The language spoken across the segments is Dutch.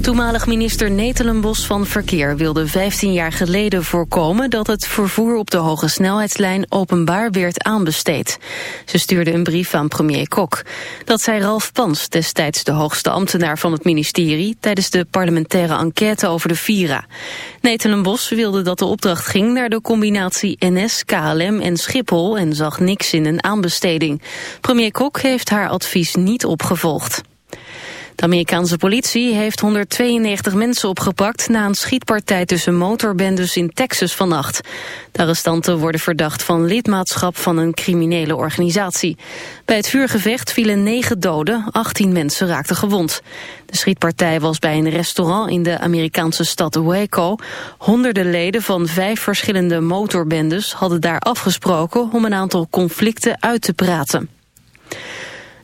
Toenmalig minister Netelenbos van Verkeer wilde 15 jaar geleden voorkomen dat het vervoer op de hoge snelheidslijn openbaar werd aanbesteed. Ze stuurde een brief aan premier Kok. Dat zei Ralf Pans, destijds de hoogste ambtenaar van het ministerie, tijdens de parlementaire enquête over de Vira. Netelenbos wilde dat de opdracht ging naar de combinatie NS, KLM en Schiphol en zag niks in een aanbesteding. Premier Kok heeft haar advies niet opgevolgd. De Amerikaanse politie heeft 192 mensen opgepakt na een schietpartij tussen motorbendes in Texas vannacht. De arrestanten worden verdacht van lidmaatschap van een criminele organisatie. Bij het vuurgevecht vielen 9 doden, 18 mensen raakten gewond. De schietpartij was bij een restaurant in de Amerikaanse stad Waco. Honderden leden van vijf verschillende motorbendes hadden daar afgesproken om een aantal conflicten uit te praten.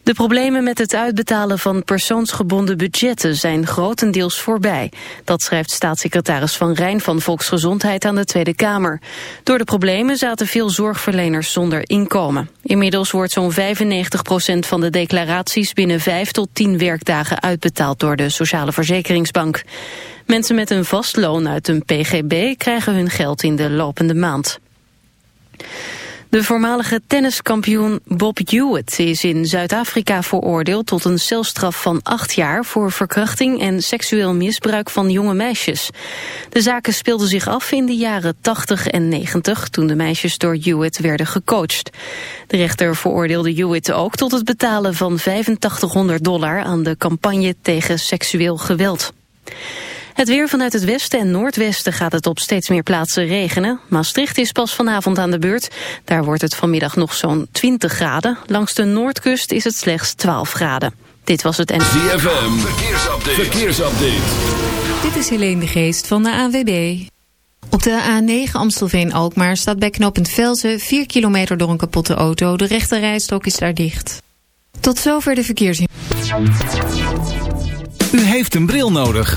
De problemen met het uitbetalen van persoonsgebonden budgetten zijn grotendeels voorbij. Dat schrijft staatssecretaris Van Rijn van Volksgezondheid aan de Tweede Kamer. Door de problemen zaten veel zorgverleners zonder inkomen. Inmiddels wordt zo'n 95% van de declaraties binnen 5 tot 10 werkdagen uitbetaald door de Sociale Verzekeringsbank. Mensen met een vast loon uit een PGB krijgen hun geld in de lopende maand. De voormalige tenniskampioen Bob Hewitt is in Zuid-Afrika veroordeeld tot een celstraf van acht jaar voor verkrachting en seksueel misbruik van jonge meisjes. De zaken speelden zich af in de jaren 80 en 90 toen de meisjes door Hewitt werden gecoacht. De rechter veroordeelde Hewitt ook tot het betalen van 8500 dollar aan de campagne tegen seksueel geweld. Het weer vanuit het westen en noordwesten gaat het op steeds meer plaatsen regenen. Maastricht is pas vanavond aan de beurt. Daar wordt het vanmiddag nog zo'n 20 graden. Langs de noordkust is het slechts 12 graden. Dit was het en... ZFM, verkeersupdate. verkeersupdate. Dit is Helene de Geest van de ANWB. Op de A9 Amstelveen-Alkmaar staat bij knooppunt Velzen 4 kilometer door een kapotte auto. De rechte rijstok is daar dicht. Tot zover de verkeersin. U heeft een bril nodig.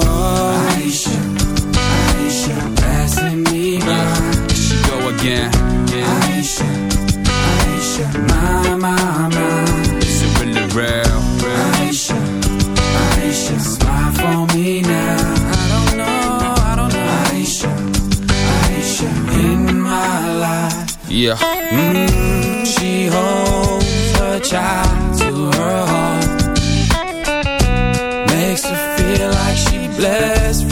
yeah. yeah. Aisha, Aisha, my, my, my. It's really real. Aisha, Aisha, smile for me now. I don't know, I don't know. Aisha, Aisha, in my life. Yeah. Mm, she holds her child to her heart. Makes her feel like she blessed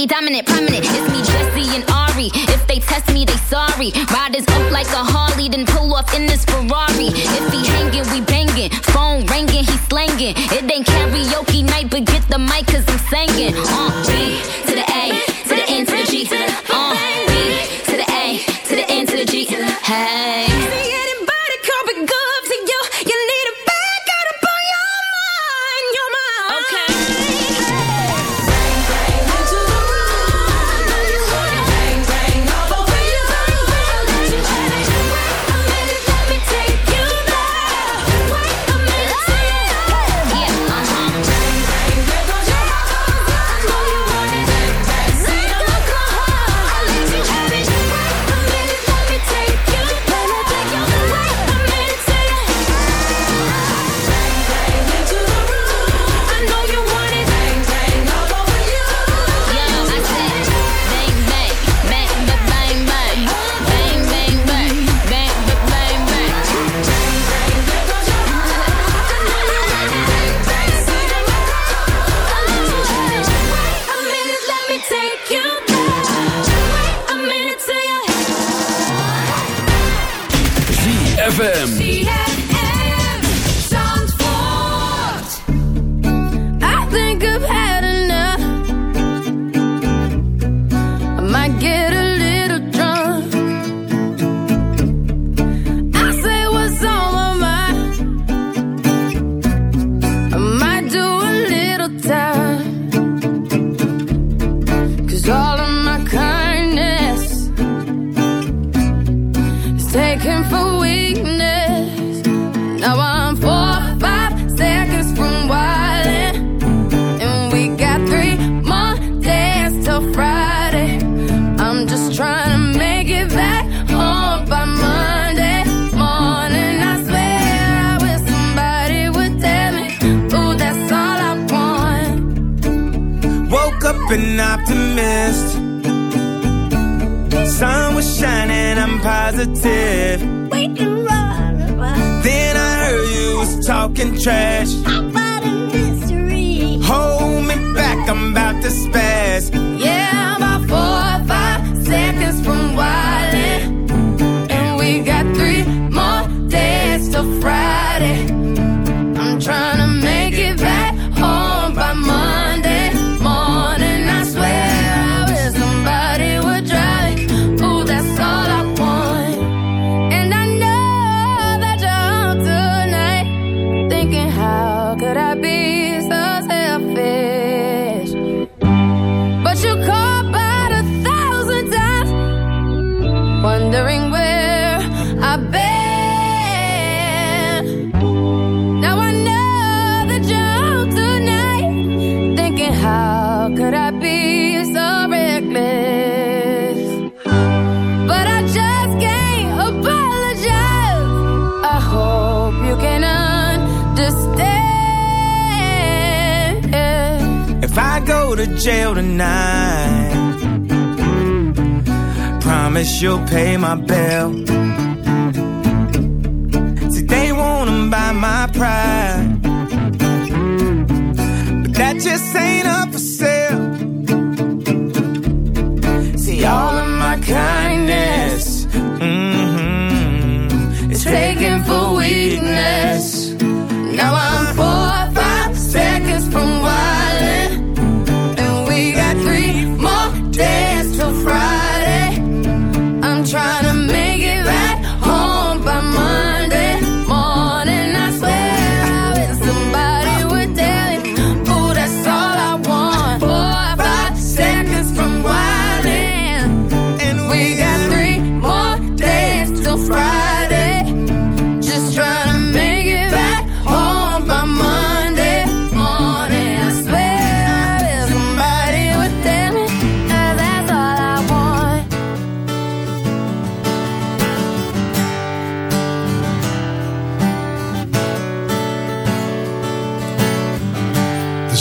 Frankie dominant. till tonight. Promise you'll pay my bill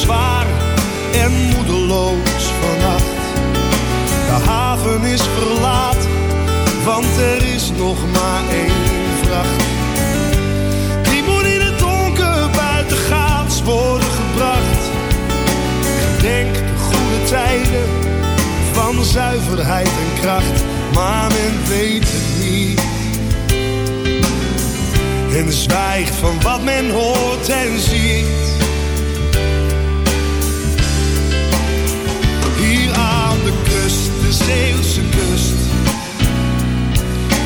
Zwaar en moedeloos vannacht. De haven is verlaten, want er is nog maar één vracht. Die moet in het donker buiten gaats worden gebracht. Gedenk de goede tijden van zuiverheid en kracht, maar men weet het niet. En zwijgt van wat men hoort en ziet.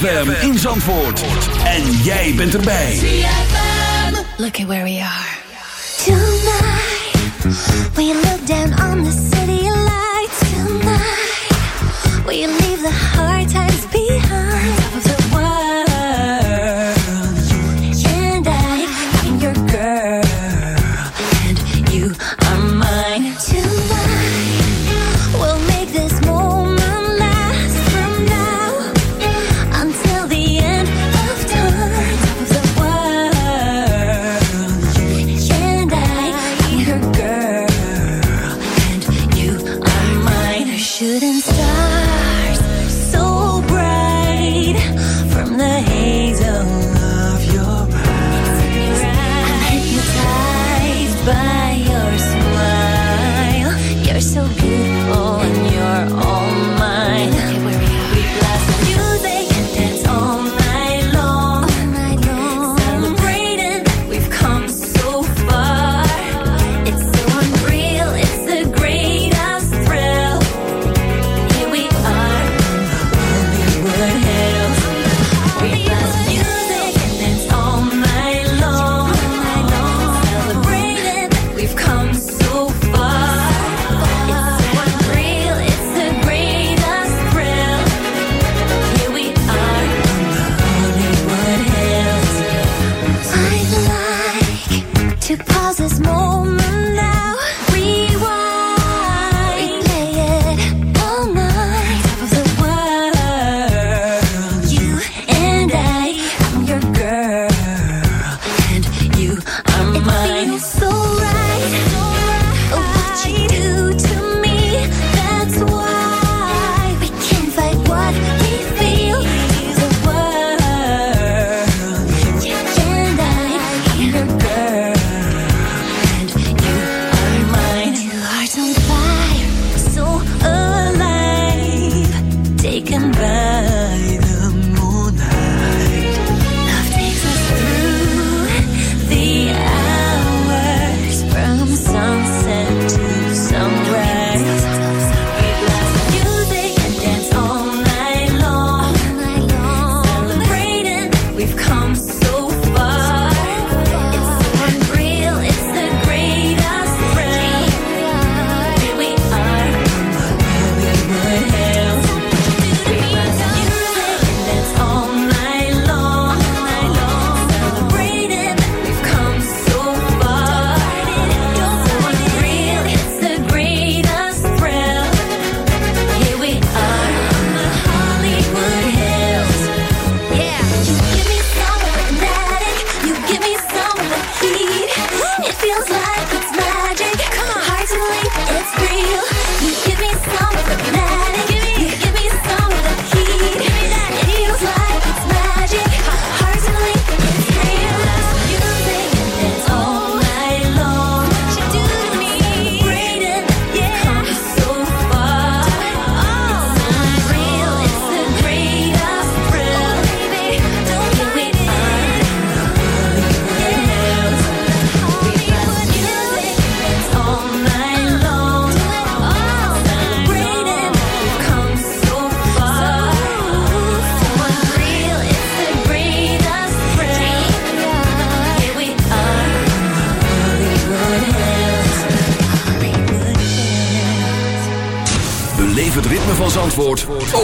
In Zandvoort.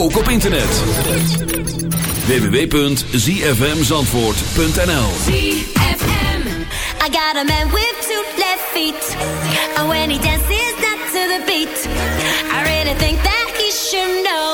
ook op internet. www.zfmzandvoort.nl ZFM I got a man with two left feet. And when he dances not to the beat. I really think that he should know.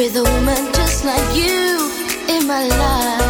With a woman just like you my life.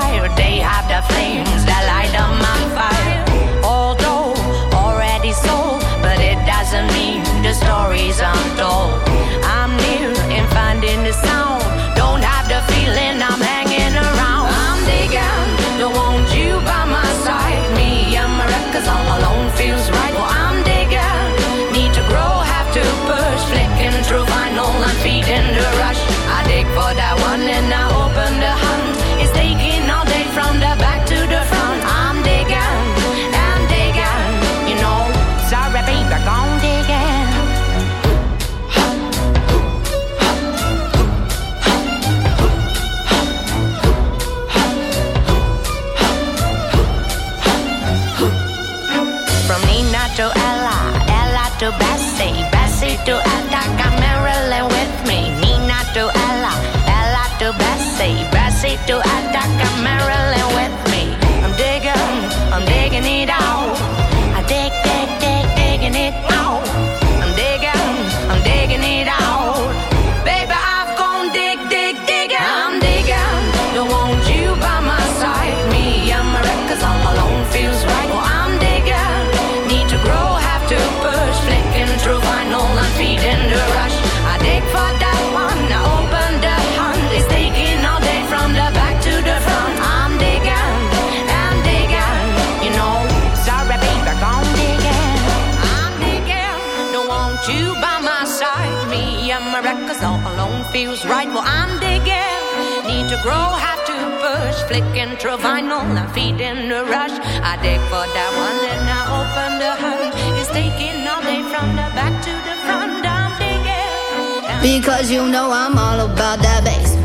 days untold. grow, have to push. Flicking through vinyl, I'm feeding the rush. I dig for that one, then I open the hunt. It's taking all day from the back to the front. I'm digging. Because you know I'm all about that bass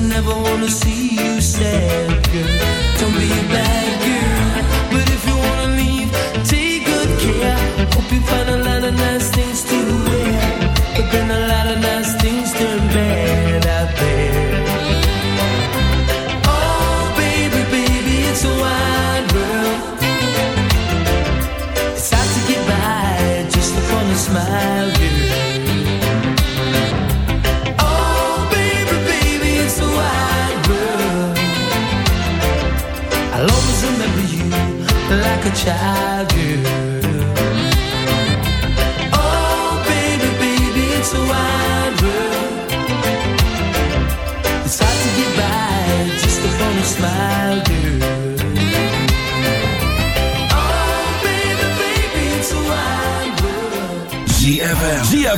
I never wanna see you sad, girl. Don't be bad.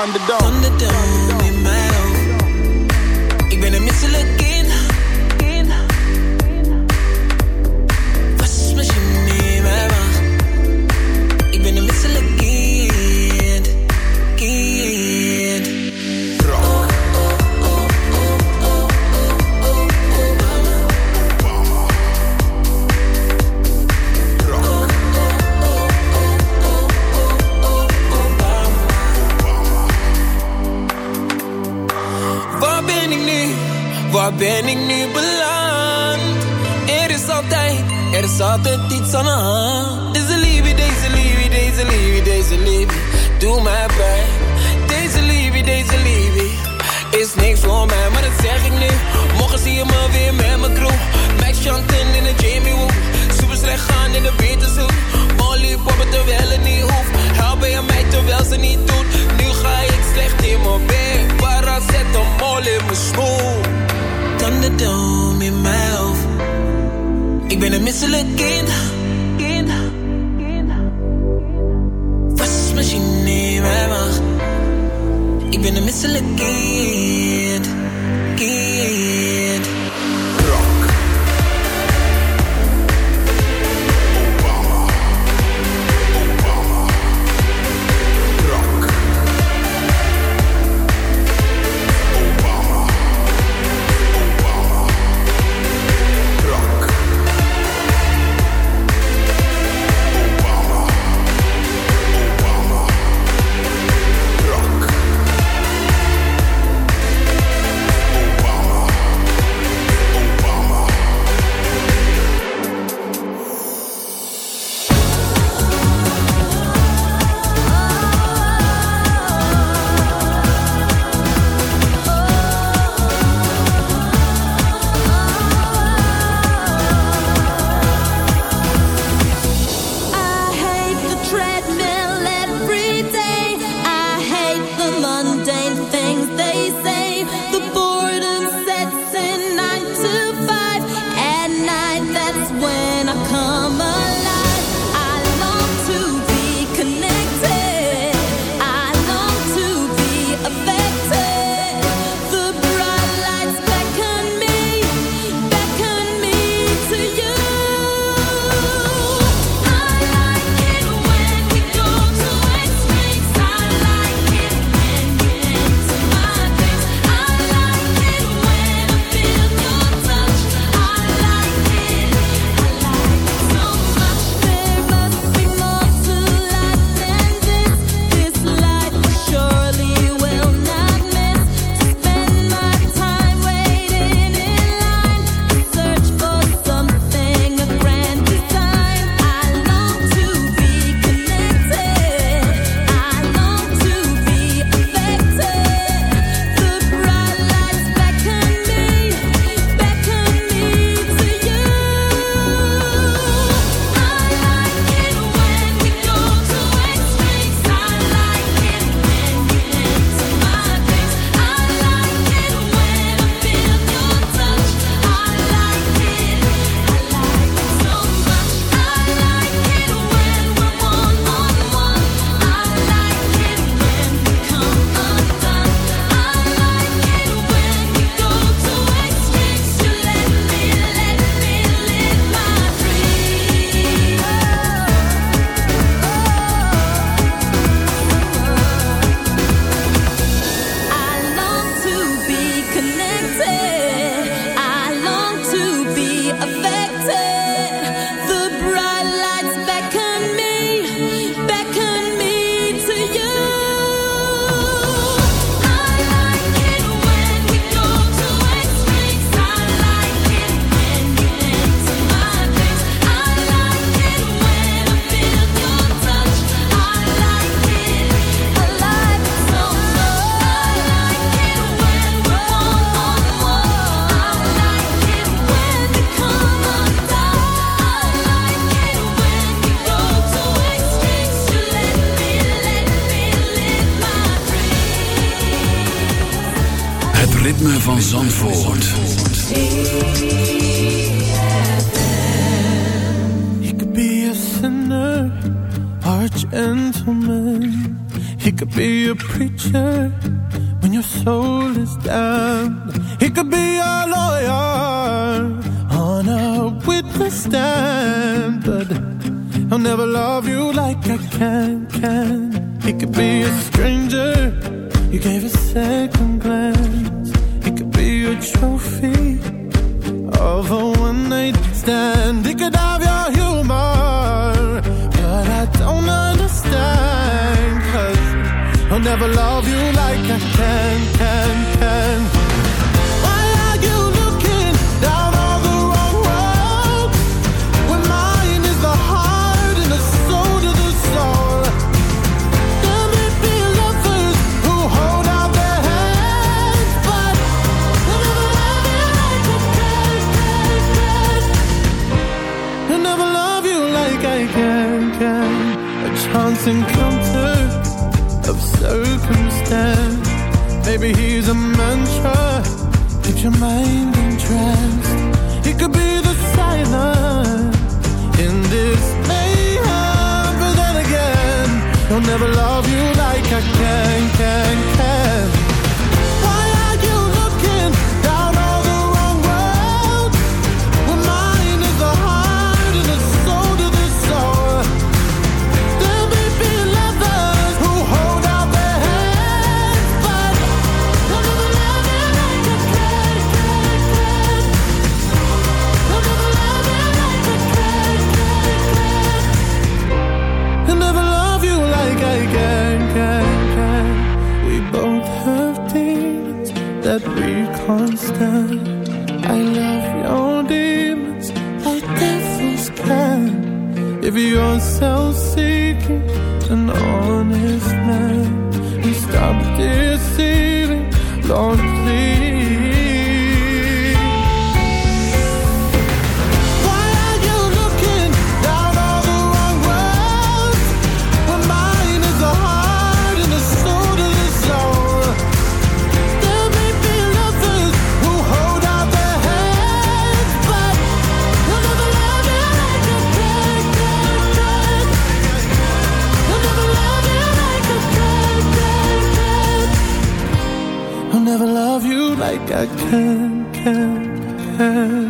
underdog. close encounter of circumstance. Maybe he's a mantra, get your mind entranced. He could be the silence in this mayhem, but then again, he'll never love you like I can, can, can. different pen, pen.